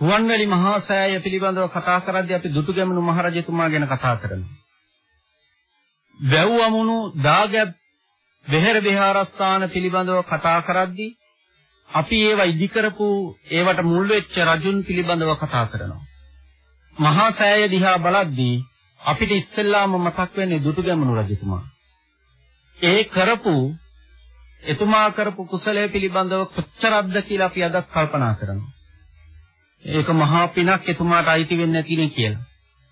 [SPEAKER 2] රුවන්වැලි මහා සෑය පිළිබඳව කතා කරද්දී අපි දුටුගැමුණු මහරජතුමා ගැන කතා කරනවා. වැව්වමුණු දාගැබ් වෙහෙර විහාරස්ථාන පිළිබඳව කතා කරද්දී අපි ඒවා ඉදි කරපු ඒවට මුල් වෙච්ච රජුන් පිළිබඳව කතා කරනවා. මහා සෑය දිහා බලද්දී අපිට ඉස්සෙල්ලාම මතක් වෙන්නේ දුටුගැමුණු රජතුමා. ඒ කරපු එතුමා කරපු කුසලයේ පිළිබඳව කොච්චරක්ද කියලා අපි අදත් කල්පනා කරනවා. ඒක මහා පිනක් එතුමාට අයිති වෙන්නේ නැති නේ කියලා.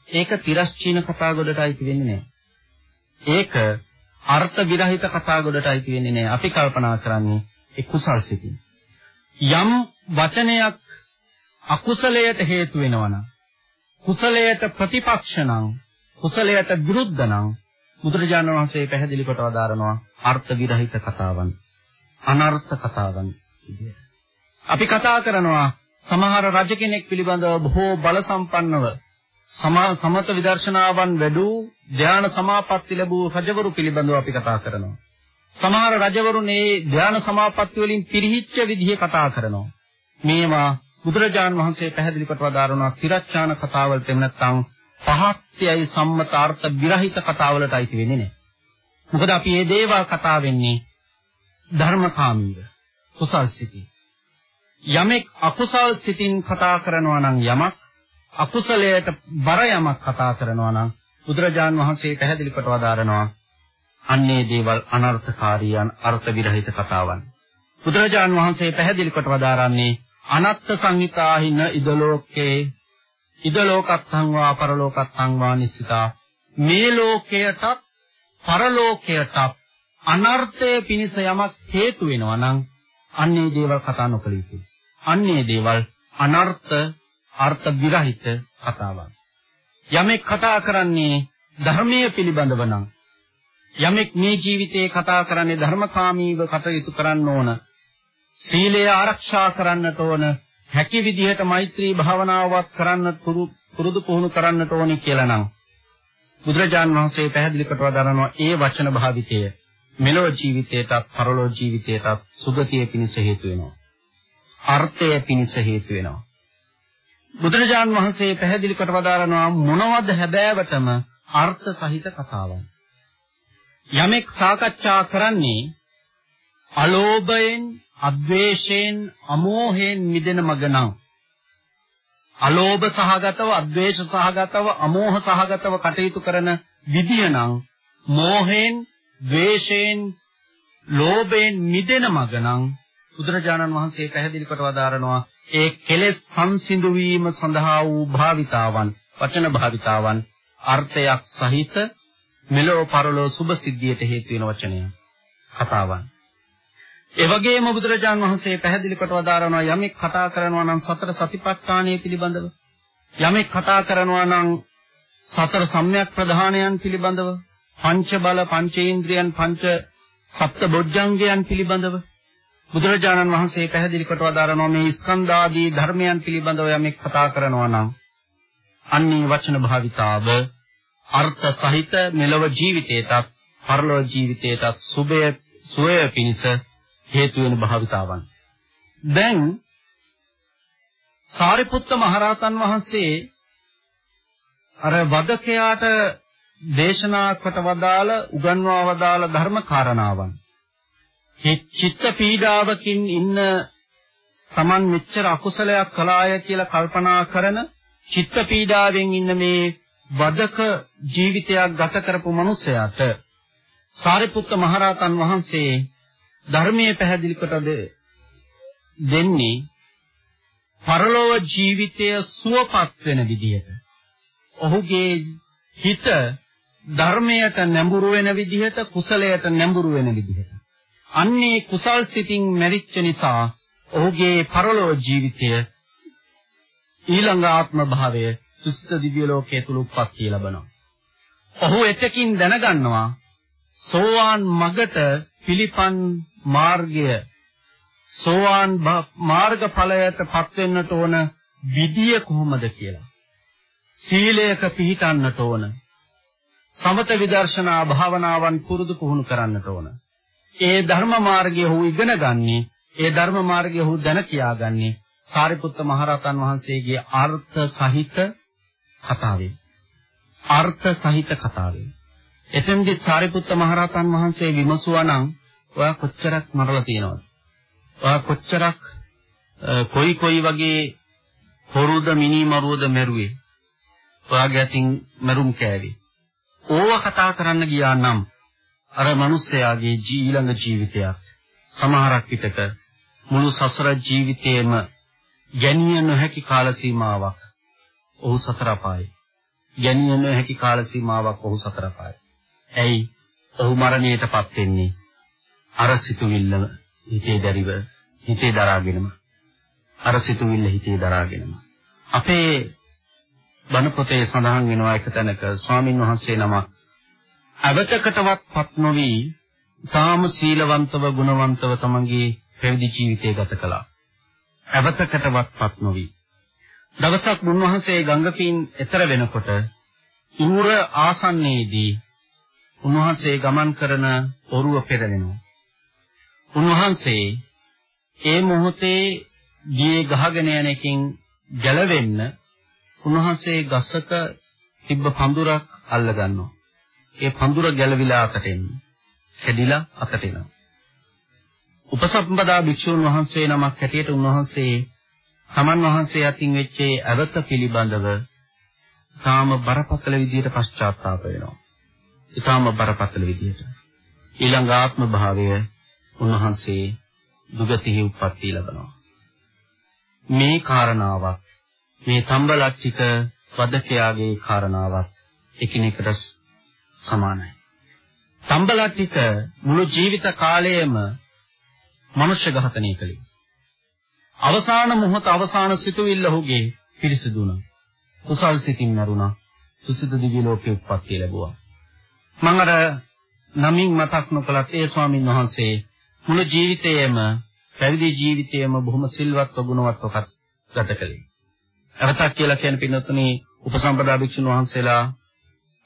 [SPEAKER 2] ඒක තිරස්චීන කතා ගොඩට අයිති වෙන්නේ නැහැ. ඒක අර්ථ විරහිත කතා ගොඩට අයිති වෙන්නේ නැහැ. අපි කල්පනා කරන්නේ ඒ කුසල් සිතින්. යම් වචනයක් අකුසලයට හේතු වෙනවනම් කුසලයට ප්‍රතිපක්ෂ නම් කුසලයට විරුද්ධ නම් බුදුරජාණන් වහන්සේ පැහැදිලි කොට වදාරනවා අර්ථ විරහිත කතාවන් අනර්ථ කතාවන් අපි කතා කරනවා සමහර රජ කෙනෙක් පිළිබඳව බොහෝ බල සම්පන්නව සමත විදර්ශනාවන් වැඩූ ධ්‍යාන සමාපatti ලැබූ රජවරු පිළිබඳව අපි කතා කරනවා. සමහර රජවරුන් මේ ධ්‍යාන සමාපatti වලින් පිරිහිච්ච විදිහේ කතා කරනවා. මේවා බුදුරජාන් වහන්සේ පැහැදිලි කොට වදාරනවා තිරච්ඡාන කතාවලට එහෙම නැත්නම් පහත්යයි සම්මතාර්ථ විරහිත කතාවලට අයිති වෙන්නේ නැහැ. මොකද අපි මේ දේවල් කතා වෙන්නේ ධර්මකාමීව කුසල් සිටී. යමෙක් අකුසල් සිතින් කතා කරනවා නම් යමක් අකුසලයට බර යමක් කතා කරනවා නම් බුදුරජාන් වහන්සේ පැහැදිලි කොට වදාරනවා අන්නේ දේවල් අනර්ථකාරීයන් අර්ථ විරහිත කතාවන් බුදුරජාන් වහන්සේ පැහැදිලි කොට වදාරන්නේ අනත්ත් සංහිතාහින ඉදලෝකේ ඉදලෝකත්තං වා පරලෝකත්තං වා නිස්සිතා මේ ලෝකයටත් පරලෝකයටත් අනර්ථය පිණිස යමක් හේතු වෙනවා නම් අන්නේ දේවල් කතා නොකළ යුතුයි අන්නේ දේවල් අනර්ථ අර්ථ විරහිත කතාවක්. යමෙක් කතා කරන්නේ ධර්මයේ පිළිබඳව නම් යමෙක් මේ ජීවිතේ කතා කරන්නේ ධර්මකාමීව කටයුතු කරන්න ඕන සීලය ආරක්ෂා කරන්නට ඕන හැකි විදිහට මෛත්‍රී භාවනාවක් කරන්න පුරුදු පුහුණු කරන්නට ඕනි කියලා නම් බුදුරජාන් වහන්සේ පැහැදිලි කොට වදාරනවා ඒ වචන භාවිතය මෙලොව ජීවිතයටත් පරලොව ජීවිතයටත් සුගතිය පිණිස හේතු වෙනවා. අර්ථය පිණිස හේතු වෙනවා. බුදුරජාන් වහන්සේ පැහැදිලි කොට වදාරනවා මොනවද හැබෑවටම අර්ථ සහිත කතාවක්. යමෙක් සාකච්ඡා කරන්නේ අලෝභයෙන්, අද්වේෂයෙන්, අමෝහයෙන් මිදෙන මග නම් අලෝභ සහගතව, අද්වේෂ සහගතව, අමෝහ සහගතව කටයුතු කරන විදිය නම් මෝහයෙන්, ද්වේෂයෙන්, ලෝභයෙන් මිදෙන මග නම් බුදුරජාණන් වහන්සේ පැහැදිලි කොට වදාරනවා ඒ කෙලෙස් සංසිඳු වීම සඳහා වූ භාවිතාවන්, වචන භාවිතාවන් අර්ථයක් සහිත මෙලෝ පරලෝ සුභ සිද්ධියට හේතු වෙන වචනය කතාවන්. ඒ වගේම බුදුරජාන් වහන්සේ පැහැදිලි කොට වදාරනවා යමෙක් කතා කරනවා නම් සතර සතිපට්ඨානය පිළිබඳව යමෙක් කතා කරනවා නම් සතර සම්‍යක් ප්‍රධානයන් පිළිබඳව පංච බල පංචේන්ද්‍රයන් පංච සප්ත බොජ්ජංගයන් පිළිබඳව. බුදුරජාණන් වහන්සේ පැහැදිලි කොට වදාරනවා මේ ස්කන්ධාදී ධර්මයන් පිළිබඳව යමෙක් කතා කරනවා නම් අන්නේ වචන භාවිතාව අර්ථ සහිත මෙලව ජීවිතයටත් පරලොව ජීවිතයටත් සුභය සුවය පිණිස හේතු වෙන භාවිතාවන්. දැන් සාරිපුත්ත මහරහතන් වහන්සේ අර වදකයාට දේශනා කොට වදාළ උගන්වා වදාළ ධර්ම කාරණාවන්. චිත්ත පීඩාවකින් ඉන්න Taman මෙච්චර අකුසලයක් කළාය කියලා කල්පනා කරන චිත්ත පීඩාවෙන් ඉන්න මේ වදක ජීවිතයක් ගත කරපු මිනිසයාට සාරිපුත්ත මහරහතන් වහන්සේ ධර්මයේ පැහැදිලි කොට දෙන්නේ පරලෝව ජීවිතය සුවපත් වෙන විදිහට. ඔහුගේ හිත ධර්මයට නැඹුරු වෙන විදිහට කුසලයට නැඹුරු වෙන විදිහට. අන්නේ කුසල් සිතින් මැරිච්ච නිසා ඔහුගේ පරලෝව ජීවිතය ඊළඟ ආත්ම භාවය සුසිත දිව්‍ය ලෝකයේ තුල උප්පත්තිය ලබනවා. ඔහු එතකින් දැනගන්නවා සෝවාන් මගට පිළිපන් මාර්ගය සෝවාන් මාර්ගඵලයට පත් වෙන්නට ඕන විදිය කොහොමද කියලා. සීලයක පිහිටන්නට ඕන. සමත විදර්ශනා භාවනාවන් පුරුදු පුහුණු කරන්නට ඕන. ඒ ධර්ම මාර්ගය ඔහු ඉගෙන ගන්නේ, ඒ ධර්ම මාර්ගය ඔහු දැන කියාගන්නේ සාරිපුත්ත මහරහතන් වහන්සේගේ අර්ථ සහිත කතාවේ. අර්ථ සහිත කතාවේ. එතෙන්දී සාරිපුත්ත මහරහතන් වහන්සේ විමසුවා නම් ඔයා කොච්චරක් මරලා තියෙනවද? ඔයා කොච්චරක් කොයි කොයි වගේ හොරුද මිනි මරුවද මැරුවේ? ඔයාගේ අතින් මරුම් කෑවේ. ඕව කතා කරන්න ගියා නම් අර මිනිස්යාගේ ඊළඟ ජීවිතයක් සමහරක් විටක මුළු සසර ජීවිතේම ගැනිය නොහැකි කාල සීමාවක් ඔහු සතර අපායේ. ගැනිය නොහැකි කාල සීමාවක් ඔහු සතර අපායේ. ඇයි? ඔහු මරණයටපත් වෙන්නේ අර සිතුවිල්ල හිතේ දැරිව හිතේ දරාගෙනම අර සිතුවිල්ල හිතේ දරාගෙනම අපේ බණ පොතේ සඳහන් වෙනවා එක තැනක ස්වාමින් වහන්සේ නමක් අවතකටවත් පත් නොවි තාම සීලවන්තව ගුණවන්තව තමන්ගේ පැවිදි ජීවිතය ගත කළා. අවතකටවත් පත් නොවි. දවසක් මුන්වහන්සේ ගංගකින් එතර වෙනකොට ඉවුර ආසන්නයේදී උන්වහන්සේ ගමන් කරන ඔරුව පෙරලෙනවා. උන්වහන්සේ ඒ මොහොතේ ගියේ ගහගෙන යන එකෙන් ගැලවෙන්න උන්වහන්සේ ගසක තිබ්බ පඳුරක් අල්ල ගන්නවා. ඒ පඳුර ගැලවිලා අතට එන්නේ. කැඩිලා අතට එනවා. උපසම්පදා භික්ෂුන් වහන්සේ නමක් හැටියට උන්වහන්සේ තමන් වහන්සේ අතින් වෙච්ච ඇවත පිළිබඳව තාම බරපතල විදියට පශ්චාත්තාප වෙනවා. ඊටාම බරපතල විදියට. ඊළඟ ආත්ම භාවය උන්වහන්සේ දුගතිහි උප්පත්ති ලබනවා. මේ කාරණාවක් මේ තම්බලට්ටික වදකයාගේ කාරණාවක් එකිනෙකට සමානයි. තම්බලට්ටික මුළු ජීවිත කාලයම මනුෂ්‍ය ඝාතනය කළේ. අවසාන මොහොත අවසාන සිතුවිල්ල ඔහුගේ පිරිසිදුණා. කුසල් සිතින් නරුණා. සුසිත දිව්‍ය ලෝකේ උප්පත්තිය ලැබුවා. මම අර නමින් මතක් නොකලත් ඒ ස්වාමින් වහන්සේ මුළු ජීවිතයේම පැවිදි ජීවිතයේම බොහොම සිල්වත්ව ගුණවත්ව ගත කළේ. අවතක් කියලා කියන පින්නතුනි උපසම්පදා භික්ෂුන් වහන්සේලා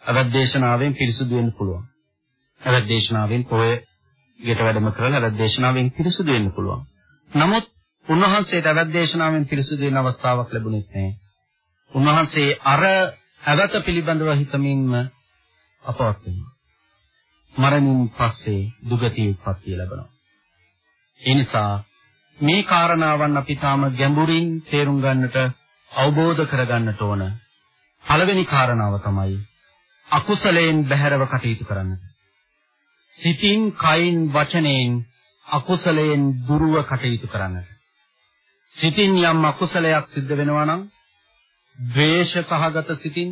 [SPEAKER 2] අවද්දේශනාවෙන් පිරිසුදු වෙන්න පුළුවන්. අවද්දේශනාවෙන් පොය ගෙට වැඩම කරලා අවද්දේශනාවෙන් පිරිසුදු වෙන්න පුළුවන්. නමුත් උන්වහන්සේට අවද්දේශනාවෙන් පිරිසුදු වෙන අවස්ථාවක් ලැබුණෙත් නැහැ. උන්වහන්සේ අර අවත පිළිබඳව හිතමින්ම අපවත් වෙනවා. මරණින් පස්සේ දුගතිය උප්පත්තිය ලැබෙනවා. ඒ නිසා මේ කාරණාවන් අපි තාම ගැඹුරින් තේරුම් ගන්නට අවබෝධ කරගන්නට ඕන. පළවෙනි කාරණාව තමයි අකුසලයෙන් බැහැරව කටයුතු කරන්න. සිතින්, කයින්, වචනයෙන් අකුසලයෙන් දුරව කටයුතු කරන්න. සිතින් යම් අකුසලයක් සිද්ධ වෙනවා නම් ද්වේෂ සහගත සිතින්,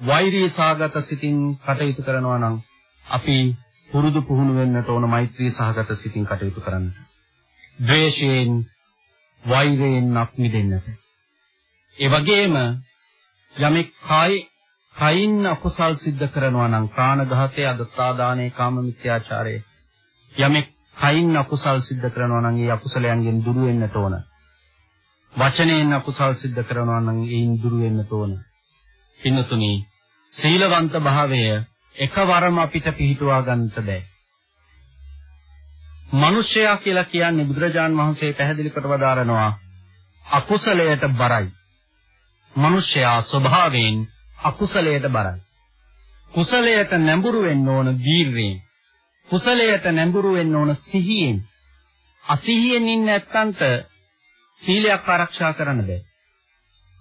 [SPEAKER 2] වෛරී සහගත සිතින් කටයුතු කරනවා නම් අපි පුරුදු පුහුණු වෙන්නට ඕන මෛත්‍රී සහගත සිතින් කටයුතු කරන්න. ද්වේෂයෙන්, වෛරයෙන් අත් මිදෙන්නට. ඒ වගේම යමෙක් කායි කයින් අකුසල් සිද්ධ කරනවා නම් ප්‍රාණඝාතය, අදත්තා දානේ, කාම මිත්‍යාචාරය යමෙක් කයින් අකුසල් සිද්ධ කරනවා නම් ඒ අකුසලයන්ගෙන් දුරු වෙන්නට ඕන. වචනයෙන් අකුසල් සිද්ධ කරනවා නම් ඒයින් දුරු වෙන්නට ඕන. පින්නතුනි සීලවන්ත භාවය එකවරම අපිට පිළිටුවා ගන්නට බෑ. මිනිසයා කියලා කියන්නේ බුදුරජාන් වහන්සේ පැහැදිලි කොට වදාරනවා අකුසලයට බරයි. මිනිසයා ස්වභාවයෙන් අකුසලයට බරයි. කුසලයට නැඹුරු වෙන්න ඕන වීරයෙන්. කුසලයට නැඹුරු වෙන්න ඕන සිහියෙන්. අසිහියෙන් ඉන්න නැත්තන්ට සීලයක් ආරක්ෂා කරන්න බෑ.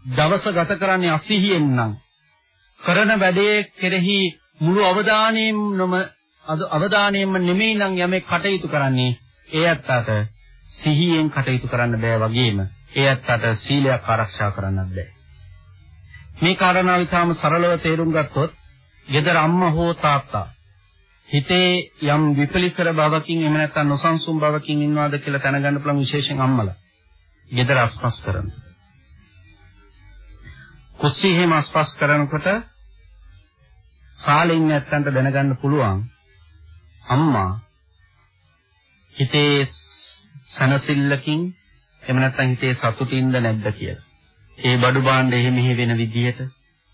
[SPEAKER 2] දවස ගත කරන්නේ අසිහියෙන් නම් කරන වැඩේ කෙරෙහි මුළු අවධානයෙන්ම අවධානයෙන්ම නෙමෙයි නම් යමෙක් කටයුතු කරන්නේ ඒ ඇත්තට සිහියෙන් කටයුතු කරන්න බෑ වගේම ඒ ඇත්තට සීලයක් ආරක්ෂා කරන්නත් බෑ. මේ කාරණාව ඉතාම සරලව තේරුම් ගත්තොත් gedara අම්මා හෝ තාත්තා හිතේ යම් විපලිසර බවකින් එහෙම නැත්නම් නොසන්සුන් බවකින් ඉන්නවාද කියලා දැනගන්න පුළුවන් විශේෂයෙන් අම්මලා. gedara අස්පස් කරන. කුස්සිය එහෙම අස්පස් කරනකොට සාලේ ඉන්න නැත්තන්ට දැනගන්න පුළුවන් අම්මා හිතේ සනසිල්ලකින් එහෙම නැත්නම් හිතේ සතුටින්ද නැද්ද කියලා. ඒ බඩු භාණ්ඩ එහෙ මෙහෙ වෙන විදිහට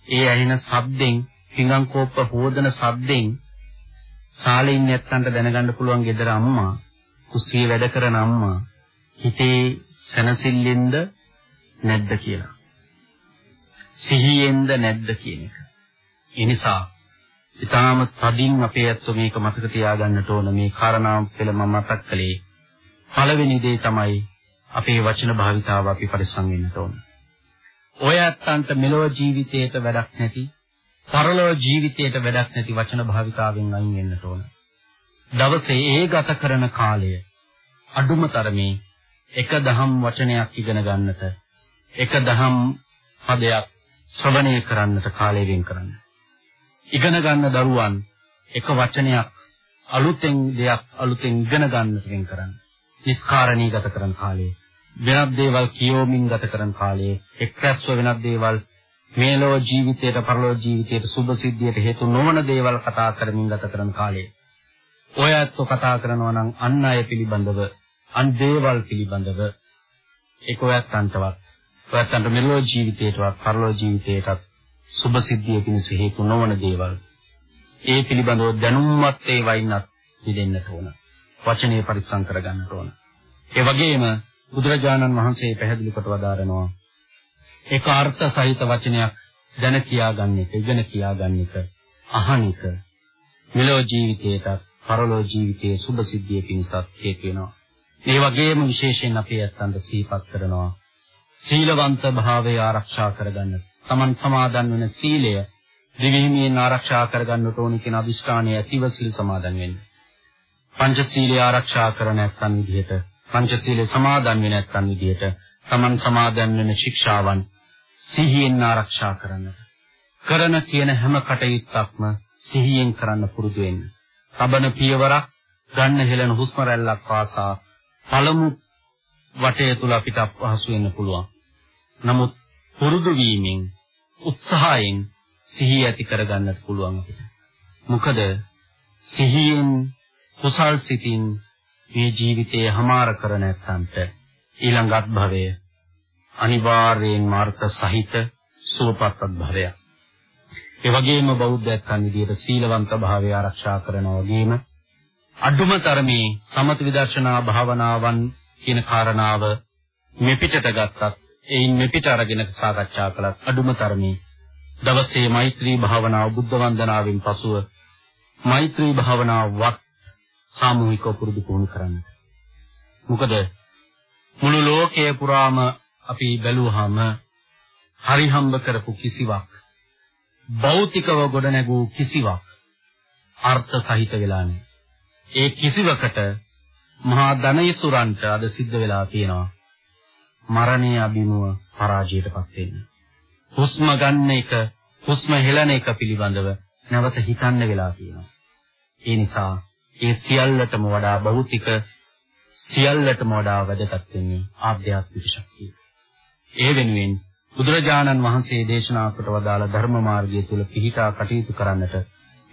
[SPEAKER 2] ඒ ඇහෙන ශබ්දෙන් පිඟන් කෝප්ප හොදන ශබ්දෙන් සාලේ ඉන්න නැත්තන්ට දැනගන්න පුළුවන් ගෙදර අම්මා කුස්සියේ වැඩ කරන අම්මා හිතේ සනසිල්ලෙන්ද නැද්ද කියලා. සිහියෙන්ද නැද්ද කියන එක. ඒ නිසා ඊටාම තදින් අපේ ඇත්ත මේක මතක තියාගන්නට ඕන මේ කාරණා පෙළ මම මතක් කළේ පළවෙනි දේ තමයි අපේ වචන භාවිතාව අපි පරිස්සම් වෙන්නට ඕන. ඔය ඇත්තන්ට මෙලොව ජීවිතේට වැඩක් නැති, පරලොව ජීවිතේට වැඩක් නැති වචන භාවිතාවෙන් අයින් වෙන්නට ඕන. දවසේ ඒ ගත කරන කාලය අඩුම තරමේ එක දහම් වචනයක් ඉගෙන ගන්නට, එක දහම් පදයක් ශ්‍රවණය කරන්නට කාලය වෙන් කරන්න. ඉගෙන ගන්න දරුවන් එක වචනයක් අලුතෙන් දෙයක් අලුතෙන් ඉගෙන ගන්නට වෙන් කරන්න. නිස්කාරණී ගත කරන කාලේ වෙනත් දේවල් කියෝමින් ගත කරන කාලේ එක්රැස්ව වෙනත් දේවල් මේලෝ ජීවිතයට පරලෝ ජීවිතයට සුභ සිද්ධියට හේතු නොවන දේවල් කතා කරමින් ගත කරන කාලේ ඔය ඇත්තෝ කතා කරනවා නම් අන් අය පිළිබඳව අන් දේවල් පිළිබඳව ඒක ඔයත් අන්තවත් ඔයත් අන්ත මෙලෝ ජීවිතයටවත් පරලෝ ජීවිතයටත් සුභ සිද්ධිය පිණිස හේතු නොවන දේවල් ඒ පිළිබඳව දැනුම්වත් ඒ වයින්වත් දෙන්නට ඕන. වචනේ පරිස්සම් කරගන්නට ඕන. ඒ වගේම බුදුරජාණන් වහන්සේ පැහැදිලි කොට වදාරනවා ඒක අර්ථ සහිත වචනයක් දැන කියාගන්න එක, ඉගෙන කියාගන්න එක, අහන එක මෙලෝ ජීවිතයට, පරලෝ ජීවිතයේ සුභ සිද්ධිය පිණිසත් හේතු වෙනවා. ඒ වගේම විශේෂයෙන් අපි ඇත්තන්ට සිහිපත් කරනවා සීලවන්ත භාවය ආරක්ෂා කරගන්න Taman සමාදන් වෙන සීලය දිවිහිමියෙන් ආරක්ෂා කරගන්නට ඕනි කියන අදිෂ්ඨානය ඇතිව සීල් සමාදන් වෙන්න. පංචශීලය ආරක්ෂා කර නැත්නම් විදිහට පංචශීලය සමාදන් වෙ නැත්නම් විදිහට Taman සමාදන් වෙන ශික්ෂාවන් සිහියෙන් ආරක්ෂා කරන්න. කරන කියන හැම කටයුත්තක්ම සිහියෙන් කරන්න පුරුදු වෙන්න. තබන පියවරක් ගන්න හෙළන හුස්ම රැල්ලක් වාසා පළමු වටය තුල අපිට අපහසු වෙන්න පුළුවන්. නමුත් පුරුදු වීමෙන් උත්සාහයෙන් සිහිය ඇති කරගන්නත් පුළුවන් අපිට. මොකද සිහියෙන් කුසල් සිතින් මේ ජීවිතයේ හමාර කර නැත්නම්ට ඊළඟත් භවය අනිවාර්යෙන් මාර්ථ සහිත සුවපත් භවයක්. ඒ වගේම බෞද්ධයන් විදියට සීලවන්ත භාවය ආරක්ෂා කරනවා වගේම අඩුම තරමේ සමත විදර්ශනා භාවනාවන් කියන කාරණාව මෙපිටට ගත්තත් එයින් මෙපිට අරගෙන සාකච්ඡා කළත් අඩුම තරමේ දවසේ මෛත්‍රී භාවනාව බුද්ධ වන්දනාවෙන් පසුව මෛත්‍රී භාවනාවක් සාමූහිකව පුරුදු පුහුණු කරන්න. මොකද මුළු ලෝකයේ පුරාම අපි බැලුවාම හරි හම්බ කරපු කිසිවක් භෞතිකව ගොඩනැගූ කිසිවක් අර්ථ සහිත වෙලා නැහැ. ඒ කිසිවකට මහා ධනයිසුරන්ට අද සිද්ධ වෙලා තියෙනවා. මරණය අභිමුව පරාජයටපත් වෙන්න. හුස්ම ගන්න එක, හුස්ම හෙළන එක පිළිබඳව නැවත හිතන්න වෙලා තියෙනවා. ඒ නිසා ඒ සියල්ලටම වඩා භෞතික සියල්ලටම වඩා වැදගත් වෙන්නේ ආධ්‍යාත්මික ශක්තිය. ඒ වෙනුවෙන් බුදුරජාණන් වහන්සේ දේශනා කොට වදාළ ධර්ම මාර්ගය තුල පිහිටා කටයුතු කරන්නට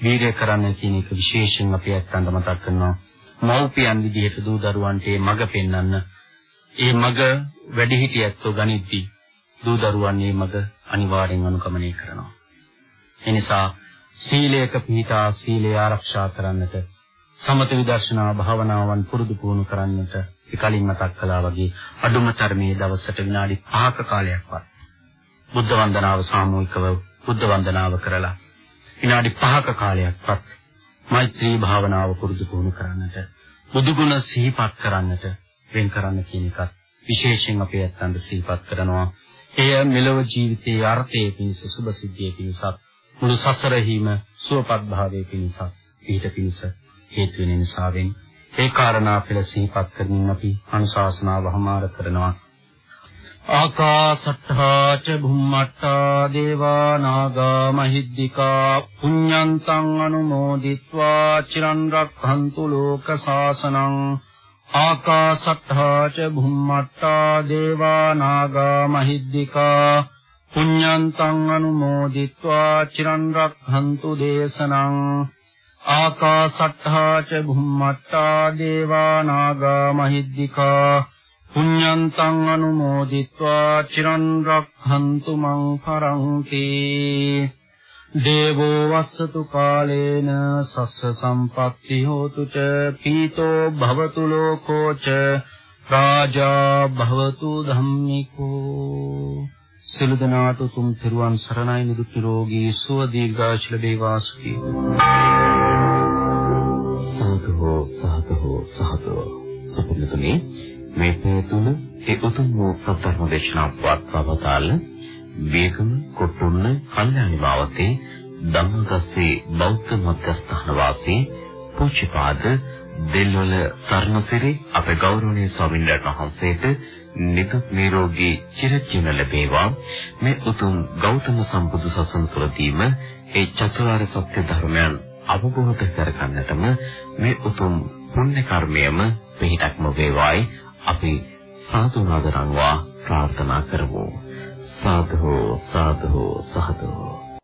[SPEAKER 2] වීර්ය කරන්න කියන එක විශේෂයෙන් අපි අත්දැක මතක් කරනවා. මව්පියන් විදිහට දූ දරුවන්ට මේ මඟ පෙන්වන්න. ඒ මඟ වැඩිහිටියැත්තෝ ගනිද්දී දූ දරුවන් මේ මඟ අනිවාර්යෙන් අනුගමනය කරනවා. එනිසා සීලයක පිහිටා සීලය ආරක්ෂා කරන්නට සමත විදර්ශනා භාවනාවන් පුරුදු පුහුණු කරන්නට කලින් මතක් කළා වගේ අඩුම තරමේ දවසට විනාඩි 5ක කාලයක්වත් බුද්ධ වන්දනාව සාමූහිකව බුද්ධ වන්දනාව කරලා විනාඩි 5ක කාලයක්වත් මෛත්‍රී භාවනාව පුරුදු පුහුණු කරන්නට බුදුගුණ සිහිපත් කරන්නට වෙන් කරන්න කියන එකත් විශේෂයෙන් අපේ ඇත්තන්ට සිහිපත් කරනවා. එය මෙලොව ජීවිතයේ අර්ථයේ පිණිස සුභ සිද්ධියේ පිණිසත් මුළු සසරෙහිම සුවපත් භාවයේ පිණිසත් පිහිට පිණිස හේතු වෙන නිසාවෙන් ඒ කාරණා පෙළ සිහිපත් කරමින් අපි අනුශාසනාව හමාර කරනවා ආකාසට්ඨා ච භුම්මට්ඨා දේවා නාග මහිද්దికා පුඤ්ඤන්තං අනුමෝදිත්වා චිරන් රක්ඛන්තු ලෝක සාසනං ආකාශත්තා ච භුම්මත්තා දේවා නාග මහිද්దికා පුඤ්ඤන්තං අනුමෝදිත්වා චිරන් රක්ඛන්තු දේශනං ආකාශත්තා ච භුම්මත්තා දේවා නාග මහිද්దికා පුඤ්ඤන්තං අනුමෝදිත්වා චිරන් රක්ඛන්තු මං පරන්ති දේවෝ වස්සතු කාලේන සස්ස සම්පත්ති හෝතු ච පීතෝ භවතු ලෝකෝ ච රාජා භවතු ධම්මිකෝ සිළු දනාට තුම් තිරුවන් සරණයි නිදුක් නිරෝගී සුව දීර්ඝායුෂ ලැබේවා සුඛී.
[SPEAKER 1] සාදු සාදු සාදු සුපින්නතුනි මේ පෙතුන ඒ උතුම් වූ සත්‍යර්ම දේශනා පවත්වවතාල වේගම කොටුන්න කල්යාණි මාවතේ ධම්මදස්සේ බෞද්ධ මධ්‍යස්ථාන වාසී පූජ්‍යපාද දෙල්වල සර්ණසිරි අපේ ගෞරවනීය ස්වාමීන් වහන්සේට නිදුක් නිරෝගී චිරජීවන ලැබේවා. මේ උතුම් ගෞතම සම්බුදු සසුන තුළදීම ඒ චතුරාර්ය සත්‍ය ධර්මයන් අවබෝධ කරගන්නටම මේ උතුම් පුණ්‍ය කර්මයම පිහිටක්ම වේවායි අපි සාදුනාදරන්වා ප්‍රාර්ථනා කරමු. සාදු සාදු සාදු